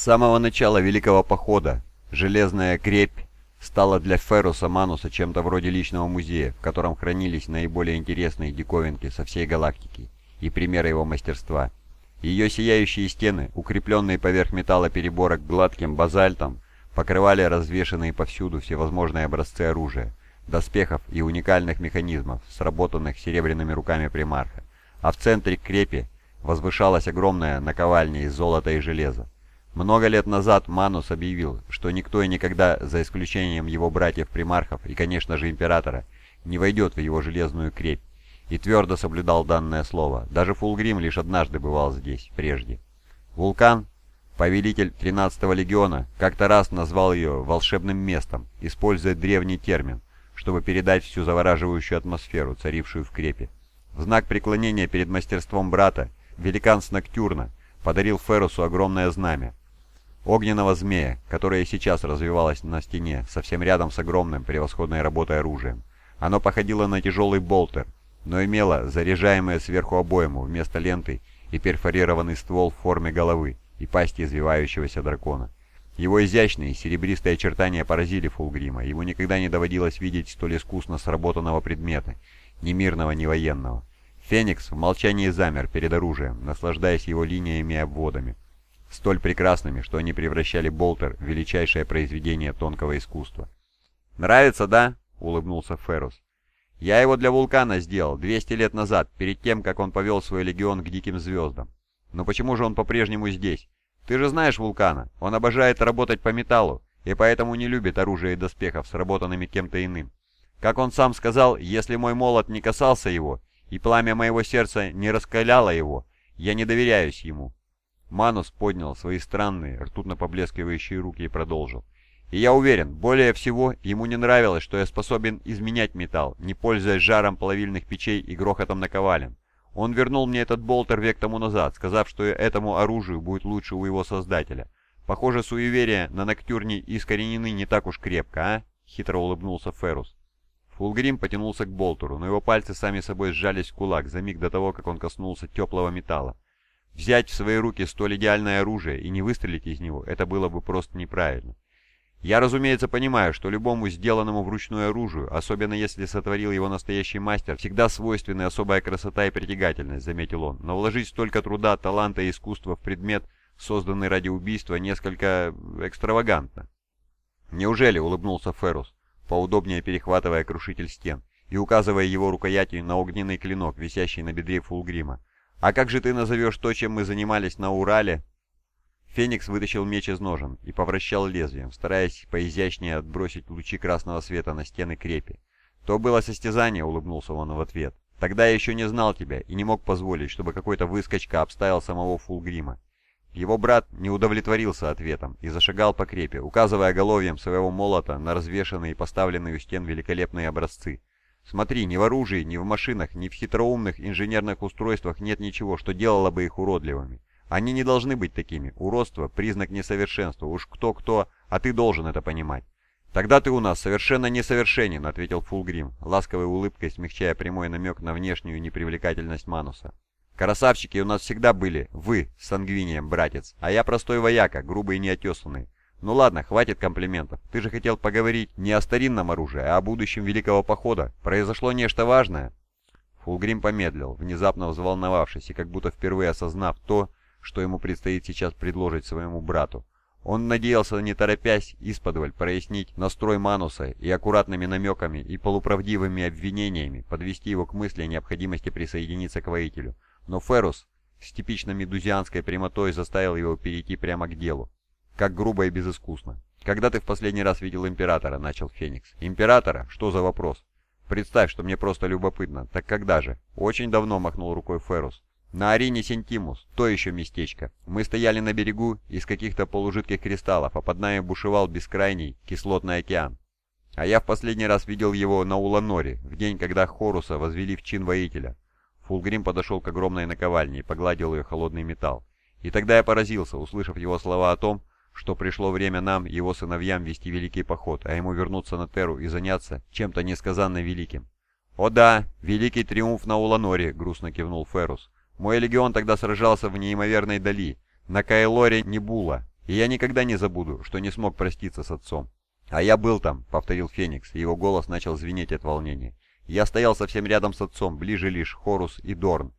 С самого начала Великого Похода Железная крепь стала для Ферруса Мануса чем-то вроде личного музея, в котором хранились наиболее интересные диковинки со всей галактики и примеры его мастерства. Ее сияющие стены, укрепленные поверх металла переборок гладким базальтом, покрывали развешанные повсюду всевозможные образцы оружия, доспехов и уникальных механизмов, сработанных серебряными руками примарха. А в центре крепи возвышалась огромная наковальня из золота и железа. Много лет назад Манус объявил, что никто и никогда, за исключением его братьев-примархов и, конечно же, императора, не войдет в его железную крепь, и твердо соблюдал данное слово. Даже Фулгрим лишь однажды бывал здесь, прежде. Вулкан, повелитель 13-го легиона, как-то раз назвал ее волшебным местом, используя древний термин, чтобы передать всю завораживающую атмосферу, царившую в крепе. В знак преклонения перед мастерством брата, великан с Ноктюрна подарил Ферусу огромное знамя, огненного змея, которое сейчас развивалось на стене, совсем рядом с огромным превосходной работой оружием. Оно походило на тяжелый болтер, но имело заряжаемое сверху обойму вместо ленты и перфорированный ствол в форме головы и пасти извивающегося дракона. Его изящные серебристые очертания поразили Фулгрима, ему никогда не доводилось видеть столь искусно сработанного предмета, ни мирного, ни военного. Феникс в молчании замер перед оружием, наслаждаясь его линиями и обводами столь прекрасными, что они превращали Болтер в величайшее произведение тонкого искусства. «Нравится, да?» — улыбнулся Феррус. «Я его для Вулкана сделал 200 лет назад, перед тем, как он повел свой легион к Диким Звездам. Но почему же он по-прежнему здесь? Ты же знаешь Вулкана, он обожает работать по металлу, и поэтому не любит оружие и доспехов, сработанными кем-то иным. Как он сам сказал, если мой молот не касался его, и пламя моего сердца не раскаляло его, я не доверяюсь ему. Манус поднял свои странные, ртутно поблескивающие руки и продолжил. И я уверен, более всего ему не нравилось, что я способен изменять металл, не пользуясь жаром плавильных печей и грохотом наковален. Он вернул мне этот болтер век тому назад, сказав, что этому оружию будет лучше у его создателя. Похоже, суеверия на Ноктюрне искоренены не так уж крепко, а? Хитро улыбнулся Феррус. Фулгрим потянулся к болтеру, но его пальцы сами собой сжались в кулак за миг до того, как он коснулся теплого металла. Взять в свои руки столь идеальное оружие и не выстрелить из него, это было бы просто неправильно. Я, разумеется, понимаю, что любому сделанному вручную оружию, особенно если сотворил его настоящий мастер, всегда свойственны особая красота и притягательность, заметил он. Но вложить столько труда, таланта и искусства в предмет, созданный ради убийства, несколько экстравагантно. Неужели, улыбнулся Феррус, поудобнее перехватывая крушитель стен и указывая его рукоятью на огненный клинок, висящий на бедре Фулгрима. «А как же ты назовешь то, чем мы занимались на Урале?» Феникс вытащил меч из ножен и повращал лезвием, стараясь поизящнее отбросить лучи красного света на стены крепи. «То было состязание», — улыбнулся он в ответ. «Тогда я еще не знал тебя и не мог позволить, чтобы какой-то выскочка обставил самого Фулгрима». Его брат не удовлетворился ответом и зашагал по крепе, указывая головьем своего молота на развешанные и поставленные у стен великолепные образцы. Смотри, ни в оружии, ни в машинах, ни в хитроумных инженерных устройствах нет ничего, что делало бы их уродливыми. Они не должны быть такими. Уродство – признак несовершенства. Уж кто-кто, а ты должен это понимать. «Тогда ты у нас совершенно несовершенен», — ответил Фулгрим, ласковой улыбкой смягчая прямой намек на внешнюю непривлекательность Мануса. «Красавчики у нас всегда были, вы, с сангвинием, братец, а я простой вояка, грубый и неотесанный. «Ну ладно, хватит комплиментов. Ты же хотел поговорить не о старинном оружии, а о будущем Великого Похода. Произошло нечто важное?» Фулгрим помедлил, внезапно взволновавшись и как будто впервые осознав то, что ему предстоит сейчас предложить своему брату. Он надеялся, не торопясь, исподволь прояснить настрой Мануса и аккуратными намеками и полуправдивыми обвинениями подвести его к мысли о необходимости присоединиться к воителю. Но Ферус с типично медузианской прямотой заставил его перейти прямо к делу. Как грубо и безыскусно. «Когда ты в последний раз видел Императора?» — начал Феникс. «Императора? Что за вопрос?» «Представь, что мне просто любопытно. Так когда же?» «Очень давно», — махнул рукой Ферус. «На арене Сентимус. То еще местечко. Мы стояли на берегу из каких-то полужидких кристаллов, а под нами бушевал бескрайний кислотный океан. А я в последний раз видел его на Уланоре, в день, когда Хоруса возвели в чин воителя. Фулгрим подошел к огромной наковальне и погладил ее холодный металл. И тогда я поразился, услышав его слова о том, что пришло время нам, его сыновьям, вести великий поход, а ему вернуться на Терру и заняться чем-то несказанно великим. «О да, великий триумф на Уланоре», — грустно кивнул Феррус. «Мой легион тогда сражался в неимоверной дали, на Кайлоре Небула, И я никогда не забуду, что не смог проститься с отцом. «А я был там», — повторил Феникс, и его голос начал звенеть от волнения. «Я стоял совсем рядом с отцом, ближе лишь Хорус и Дорн.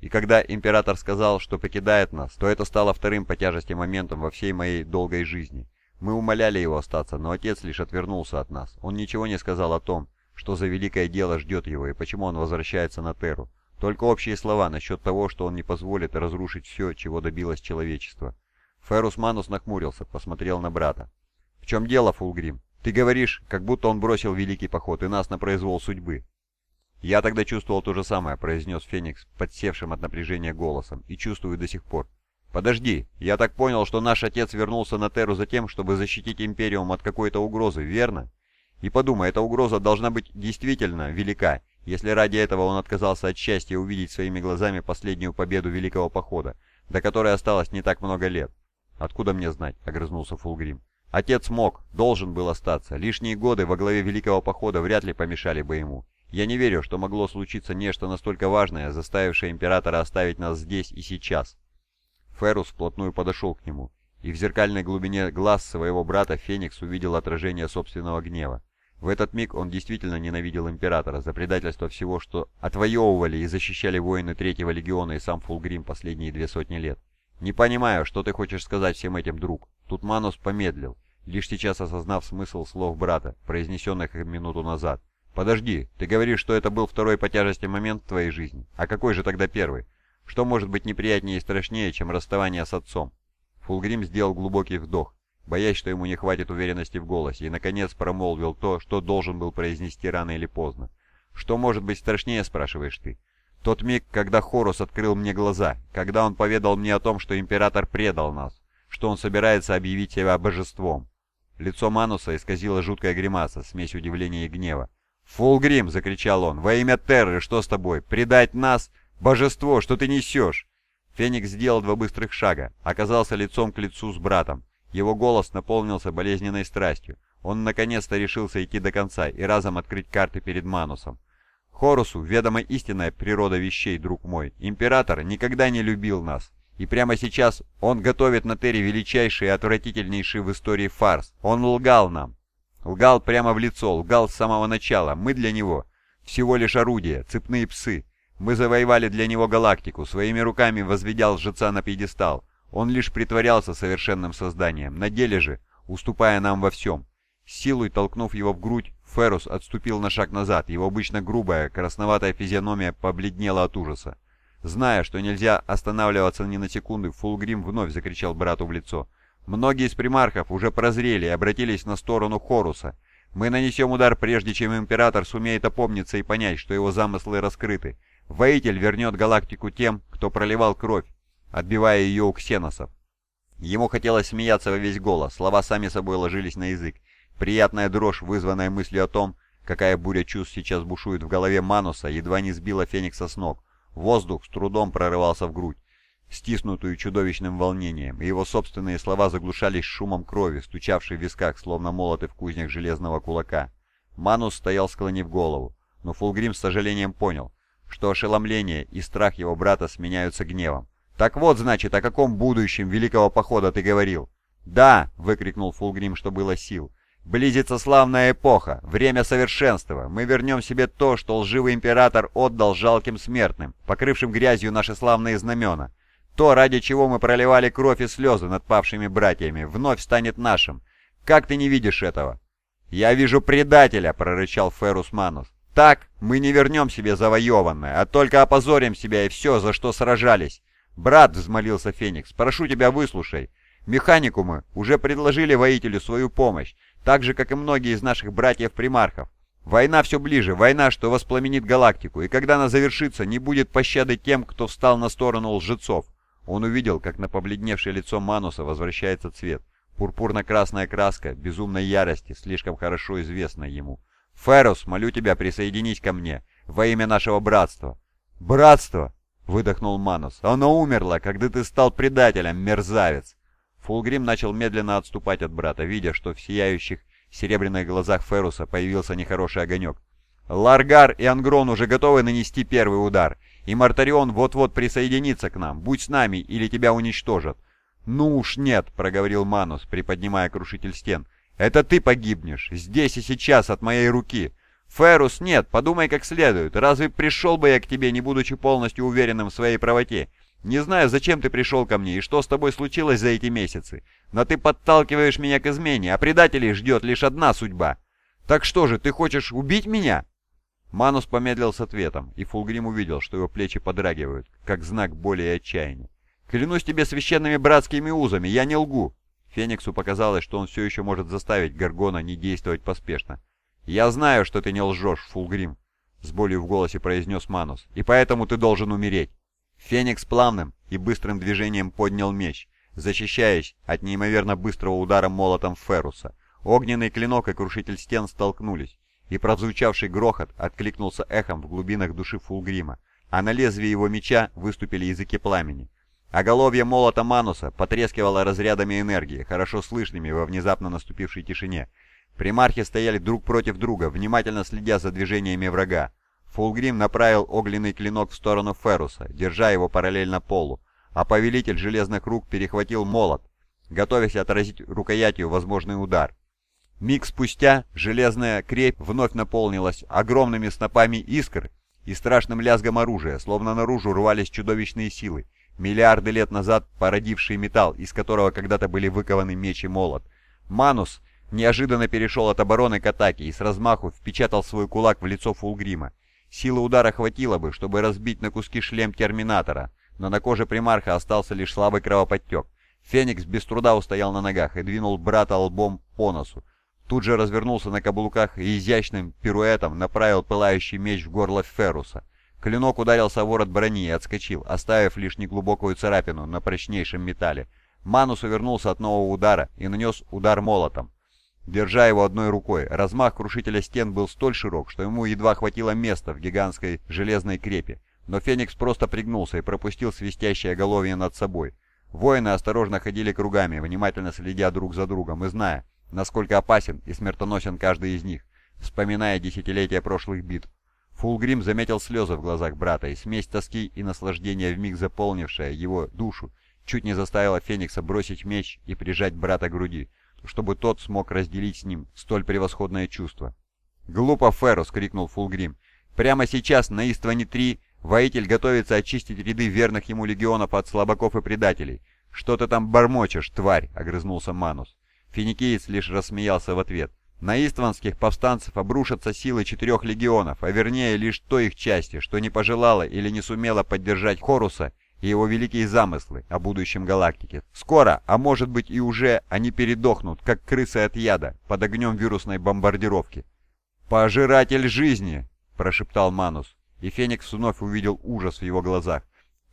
И когда император сказал, что покидает нас, то это стало вторым по тяжести моментом во всей моей долгой жизни. Мы умоляли его остаться, но отец лишь отвернулся от нас. Он ничего не сказал о том, что за великое дело ждет его и почему он возвращается на Терру. Только общие слова насчет того, что он не позволит разрушить все, чего добилось человечество. Ферус Манус нахмурился, посмотрел на брата. «В чем дело, Фулгрим? Ты говоришь, как будто он бросил великий поход и нас на произвол судьбы. «Я тогда чувствовал то же самое», — произнес Феникс, подсевшим от напряжения голосом, «и чувствую до сих пор». «Подожди, я так понял, что наш отец вернулся на Терру за тем, чтобы защитить Империум от какой-то угрозы, верно? И подумай, эта угроза должна быть действительно велика, если ради этого он отказался от счастья увидеть своими глазами последнюю победу Великого Похода, до которой осталось не так много лет». «Откуда мне знать?» — огрызнулся Фулгрим. «Отец мог, должен был остаться. Лишние годы во главе Великого Похода вряд ли помешали бы ему. Я не верю, что могло случиться нечто настолько важное, заставившее императора оставить нас здесь и сейчас. Ферус вплотную подошел к нему, и в зеркальной глубине глаз своего брата Феникс увидел отражение собственного гнева. В этот миг он действительно ненавидел Императора за предательство всего, что отвоевывали и защищали воины Третьего Легиона и сам Фулгрим последние две сотни лет. «Не понимаю, что ты хочешь сказать всем этим, друг?» Тут Манус помедлил, лишь сейчас осознав смысл слов брата, произнесенных минуту назад. «Подожди, ты говоришь, что это был второй по тяжести момент в твоей жизни. А какой же тогда первый? Что может быть неприятнее и страшнее, чем расставание с отцом?» Фулгрим сделал глубокий вдох, боясь, что ему не хватит уверенности в голосе, и, наконец, промолвил то, что должен был произнести рано или поздно. «Что может быть страшнее, спрашиваешь ты?» «Тот миг, когда Хорус открыл мне глаза, когда он поведал мне о том, что Император предал нас, что он собирается объявить себя божеством». Лицо Мануса исказило жуткая гримаса, смесь удивления и гнева. «Фулгрим!» — закричал он. «Во имя Терры, что с тобой? Предать нас? Божество, что ты несешь?» Феникс сделал два быстрых шага, оказался лицом к лицу с братом. Его голос наполнился болезненной страстью. Он наконец-то решился идти до конца и разом открыть карты перед Манусом. Хорусу ведома истинная природа вещей, друг мой. Император никогда не любил нас. И прямо сейчас он готовит на Терре величайший и отвратительнейший в истории фарс. Он лгал нам. Лгал прямо в лицо, лгал с самого начала. Мы для него всего лишь орудия, цепные псы. Мы завоевали для него галактику, своими руками возведя лжеца на пьедестал. Он лишь притворялся совершенным созданием, на деле же, уступая нам во всем. силой толкнув его в грудь, Ферус отступил на шаг назад, его обычно грубая, красноватая физиономия побледнела от ужаса. Зная, что нельзя останавливаться ни на секунду, Фулгрим вновь закричал брату в лицо. Многие из примархов уже прозрели и обратились на сторону Хоруса. Мы нанесем удар, прежде чем Император сумеет опомниться и понять, что его замыслы раскрыты. Воитель вернет галактику тем, кто проливал кровь, отбивая ее у ксеносов. Ему хотелось смеяться во весь голос, слова сами собой ложились на язык. Приятная дрожь, вызванная мыслью о том, какая буря чувств сейчас бушует в голове Мануса, едва не сбила Феникса с ног. Воздух с трудом прорывался в грудь стиснутую чудовищным волнением, и его собственные слова заглушались шумом крови, стучавшей в висках, словно молоты в кузнях железного кулака. Манус стоял, склонив голову, но Фулгрим с сожалением понял, что ошеломление и страх его брата сменяются гневом. «Так вот, значит, о каком будущем Великого Похода ты говорил?» «Да!» — выкрикнул Фулгрим, что было сил. «Близится славная эпоха, время совершенства. Мы вернем себе то, что лживый император отдал жалким смертным, покрывшим грязью наши славные знамена. То, ради чего мы проливали кровь и слезы над павшими братьями, вновь станет нашим. Как ты не видишь этого?» «Я вижу предателя!» — прорычал Ферус Манус. «Так мы не вернем себе завоеванное, а только опозорим себя и все, за что сражались!» «Брат!» — взмолился Феникс. «Прошу тебя, выслушай. Механикумы уже предложили воителю свою помощь, так же, как и многие из наших братьев-примархов. Война все ближе, война, что воспламенит галактику, и когда она завершится, не будет пощады тем, кто встал на сторону лжецов. Он увидел, как на побледневшее лицо Мануса возвращается цвет. Пурпурно-красная краска безумной ярости, слишком хорошо известна ему. «Ферус, молю тебя, присоединись ко мне, во имя нашего братства!» «Братство!» — выдохнул Манус. «Оно умерло, когда ты стал предателем, мерзавец!» Фулгрим начал медленно отступать от брата, видя, что в сияющих серебряных глазах Феруса появился нехороший огонек. «Ларгар и Ангрон уже готовы нанести первый удар, и Мартарион вот-вот присоединится к нам. Будь с нами, или тебя уничтожат». «Ну уж нет», — проговорил Манус, приподнимая крушитель стен. «Это ты погибнешь, здесь и сейчас, от моей руки. Ферус, нет, подумай как следует. Разве пришел бы я к тебе, не будучи полностью уверенным в своей правоте? Не знаю, зачем ты пришел ко мне и что с тобой случилось за эти месяцы, но ты подталкиваешь меня к измене, а предателей ждет лишь одна судьба. Так что же, ты хочешь убить меня?» Манус помедлил с ответом, и Фулгрим увидел, что его плечи подрагивают, как знак боли и отчаяния. «Клянусь тебе священными братскими узами, я не лгу!» Фениксу показалось, что он все еще может заставить Гаргона не действовать поспешно. «Я знаю, что ты не лжешь, Фулгрим», — с болью в голосе произнес Манус, — «и поэтому ты должен умереть». Феникс плавным и быстрым движением поднял меч, защищаясь от неимоверно быстрого удара молотом Феруса. Огненный клинок и крушитель стен столкнулись, и прозвучавший грохот откликнулся эхом в глубинах души Фулгрима, а на лезвии его меча выступили языки пламени. Оголовье молота Мануса потрескивало разрядами энергии, хорошо слышными во внезапно наступившей тишине. Примархи стояли друг против друга, внимательно следя за движениями врага. Фулгрим направил огненный клинок в сторону Феруса, держа его параллельно полу, а повелитель железных рук перехватил молот, готовясь отразить рукоятью возможный удар. Миг спустя железная крепь вновь наполнилась огромными снопами искр и страшным лязгом оружия, словно наружу рвались чудовищные силы, Миллиарды лет назад породивший металл, из которого когда-то были выкованы меч и молот. Манус неожиданно перешел от обороны к атаке и с размаху впечатал свой кулак в лицо Фулгрима. Силы удара хватило бы, чтобы разбить на куски шлем Терминатора, но на коже примарха остался лишь слабый кровоподтек. Феникс без труда устоял на ногах и двинул брата лбом по носу. Тут же развернулся на каблуках и изящным пируэтом направил пылающий меч в горло Феруса. Клинок ударился о ворот брони и отскочил, оставив лишь неглубокую царапину на прочнейшем металле. Манус увернулся от нового удара и нанес удар молотом, держа его одной рукой. Размах крушителя стен был столь широк, что ему едва хватило места в гигантской железной крепе. Но Феникс просто пригнулся и пропустил свистящее головье над собой. Воины осторожно ходили кругами, внимательно следя друг за другом и зная, насколько опасен и смертоносен каждый из них, вспоминая десятилетия прошлых битв. Фулгрим заметил слезы в глазах брата, и смесь тоски и наслаждения вмиг заполнившая его душу, чуть не заставила Феникса бросить меч и прижать брата к груди, чтобы тот смог разделить с ним столь превосходное чувство. «Глупо, Феррус!» — крикнул Фулгрим. «Прямо сейчас на Истване-3 воитель готовится очистить ряды верных ему легионов от слабаков и предателей. Что ты там бормочешь, тварь?» — огрызнулся Манус. Финикиец лишь рассмеялся в ответ. На истванских повстанцев обрушатся силы четырех легионов, а вернее лишь той их части, что не пожелала или не сумела поддержать Хоруса и его великие замыслы о будущем галактике. Скоро, а может быть и уже, они передохнут, как крысы от яда, под огнем вирусной бомбардировки. «Пожиратель жизни!» – прошептал Манус, и Феникс вновь увидел ужас в его глазах.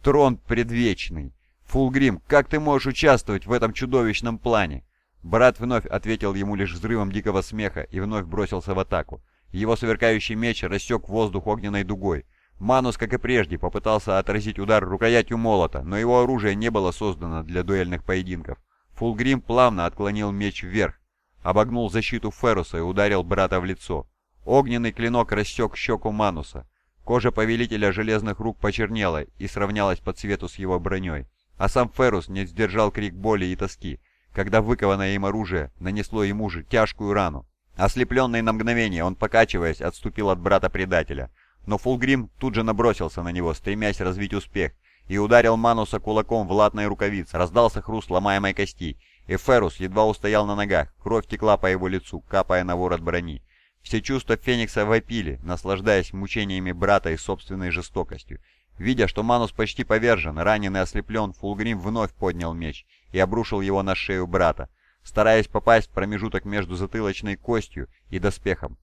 «Трон предвечный! Фулгрим, как ты можешь участвовать в этом чудовищном плане?» Брат вновь ответил ему лишь взрывом дикого смеха и вновь бросился в атаку. Его сверкающий меч рассек воздух огненной дугой. Манус, как и прежде, попытался отразить удар рукоятью молота, но его оружие не было создано для дуэльных поединков. Фулгрим плавно отклонил меч вверх, обогнул защиту Феруса и ударил брата в лицо. Огненный клинок рассек щеку Мануса. Кожа повелителя железных рук почернела и сравнялась по цвету с его броней. А сам Ферус не сдержал крик боли и тоски, когда выкованное им оружие нанесло ему же тяжкую рану. Ослепленный на мгновение, он, покачиваясь, отступил от брата-предателя. Но Фулгрим тут же набросился на него, стремясь развить успех, и ударил Мануса кулаком в латной рукавице. Раздался хруст ломаемой кости, и Ферус едва устоял на ногах, кровь текла по его лицу, капая на ворот брони. Все чувства Феникса вопили, наслаждаясь мучениями брата и собственной жестокостью. Видя, что Манус почти повержен, ранен и ослеплен, Фулгрим вновь поднял меч и обрушил его на шею брата, стараясь попасть в промежуток между затылочной костью и доспехом.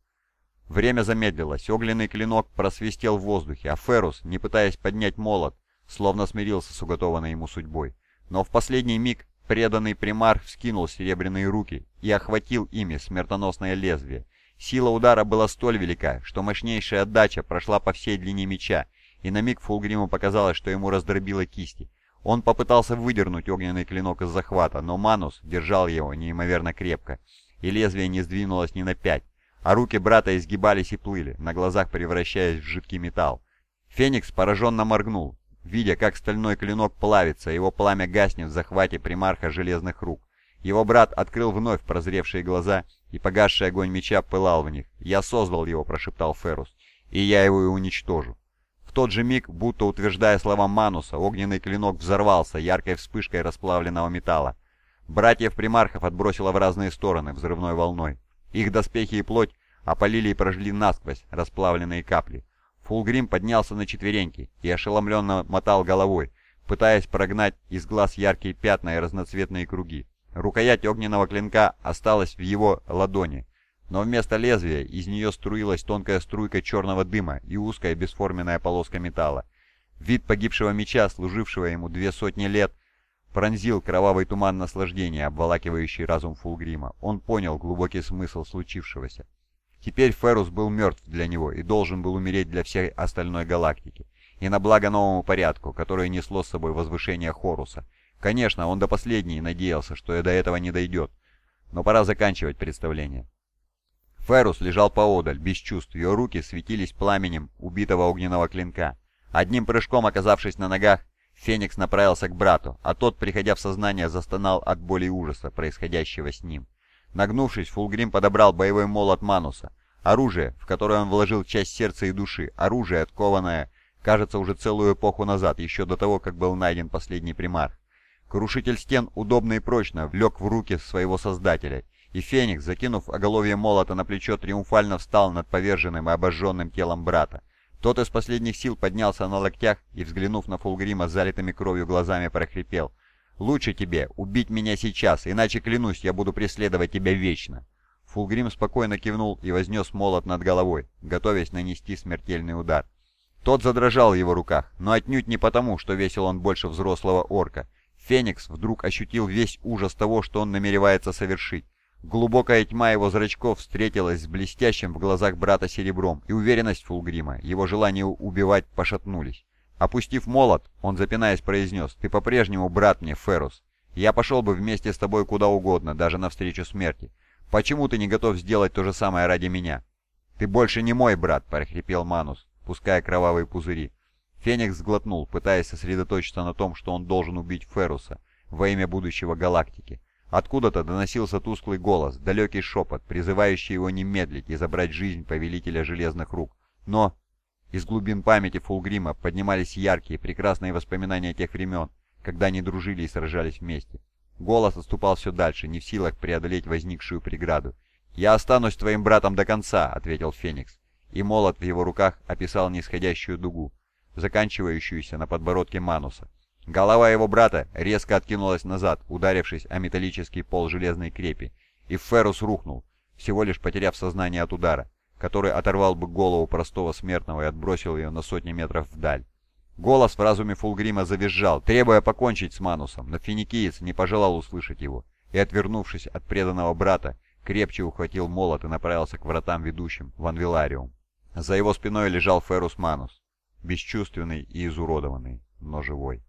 Время замедлилось, огненный клинок просвистел в воздухе, а Ферус, не пытаясь поднять молот, словно смирился с уготованной ему судьбой. Но в последний миг преданный примар вскинул серебряные руки и охватил ими смертоносное лезвие. Сила удара была столь велика, что мощнейшая отдача прошла по всей длине меча, и на миг Фулгриму показалось, что ему раздробило кисти. Он попытался выдернуть огненный клинок из захвата, но Манус держал его неимоверно крепко, и лезвие не сдвинулось ни на пять, а руки брата изгибались и плыли, на глазах превращаясь в жидкий металл. Феникс пораженно моргнул, видя, как стальной клинок плавится, его пламя гаснет в захвате примарха железных рук. Его брат открыл вновь прозревшие глаза, и погасший огонь меча пылал в них. «Я создал его», — прошептал Ферус, — «и я его и уничтожу». Тот же миг, будто утверждая слова Мануса, огненный клинок взорвался яркой вспышкой расплавленного металла. Братьев-примархов отбросило в разные стороны взрывной волной. Их доспехи и плоть опалили и прожгли насквозь расплавленные капли. Фулгрим поднялся на четвереньки и ошеломленно мотал головой, пытаясь прогнать из глаз яркие пятна и разноцветные круги. Рукоять огненного клинка осталась в его ладони, но вместо лезвия из нее струилась тонкая струйка черного дыма и узкая бесформенная полоска металла. Вид погибшего меча, служившего ему две сотни лет, пронзил кровавый туман наслаждения, обволакивающий разум Фулгрима. Он понял глубокий смысл случившегося. Теперь Ферус был мертв для него и должен был умереть для всей остальной галактики. И на благо новому порядку, которое несло с собой возвышение Хоруса. Конечно, он до последней надеялся, что и до этого не дойдет. Но пора заканчивать представление. Ферус лежал поодаль, без чувств, ее руки светились пламенем убитого огненного клинка. Одним прыжком оказавшись на ногах, Феникс направился к брату, а тот, приходя в сознание, застонал от боли и ужаса, происходящего с ним. Нагнувшись, Фулгрим подобрал боевой молот Мануса. Оружие, в которое он вложил часть сердца и души. Оружие, откованное, кажется, уже целую эпоху назад, еще до того, как был найден последний примарх. Крушитель стен удобно и прочно влек в руки своего создателя, и Феникс, закинув оголовье молота на плечо, триумфально встал над поверженным и обожженным телом брата. Тот из последних сил поднялся на локтях и, взглянув на Фулгрима залитыми кровью глазами, прохрипел. Лучше тебе убить меня сейчас, иначе, клянусь, я буду преследовать тебя вечно». Фулгрим спокойно кивнул и вознес молот над головой, готовясь нанести смертельный удар. Тот задрожал в его руках, но отнюдь не потому, что весил он больше взрослого орка. Феникс вдруг ощутил весь ужас того, что он намеревается совершить. Глубокая тьма его зрачков встретилась с блестящим в глазах брата серебром, и уверенность Фулгрима, его желание убивать, пошатнулись. Опустив молот, он, запинаясь, произнес, «Ты по-прежнему брат мне, Ферус. Я пошел бы вместе с тобой куда угодно, даже навстречу смерти. Почему ты не готов сделать то же самое ради меня?» «Ты больше не мой брат», — прохрипел Манус, пуская кровавые пузыри. Феникс сглотнул, пытаясь сосредоточиться на том, что он должен убить Феруса во имя будущего галактики. Откуда-то доносился тусклый голос, далекий шепот, призывающий его не медлить и забрать жизнь Повелителя Железных Рук. Но из глубин памяти Фулгрима поднимались яркие, прекрасные воспоминания тех времен, когда они дружили и сражались вместе. Голос отступал все дальше, не в силах преодолеть возникшую преграду. «Я останусь твоим братом до конца», — ответил Феникс. И молот в его руках описал нисходящую дугу, заканчивающуюся на подбородке Мануса. Голова его брата резко откинулась назад, ударившись о металлический пол железной крепи, и Феррус рухнул, всего лишь потеряв сознание от удара который оторвал бы голову простого смертного и отбросил ее на сотни метров вдаль. Голос в разуме Фулгрима завизжал, требуя покончить с Манусом, но финикиец не пожелал услышать его, и, отвернувшись от преданного брата, крепче ухватил молот и направился к вратам, ведущим в Анвилариум. За его спиной лежал Ферус Манус, бесчувственный и изуродованный, но живой.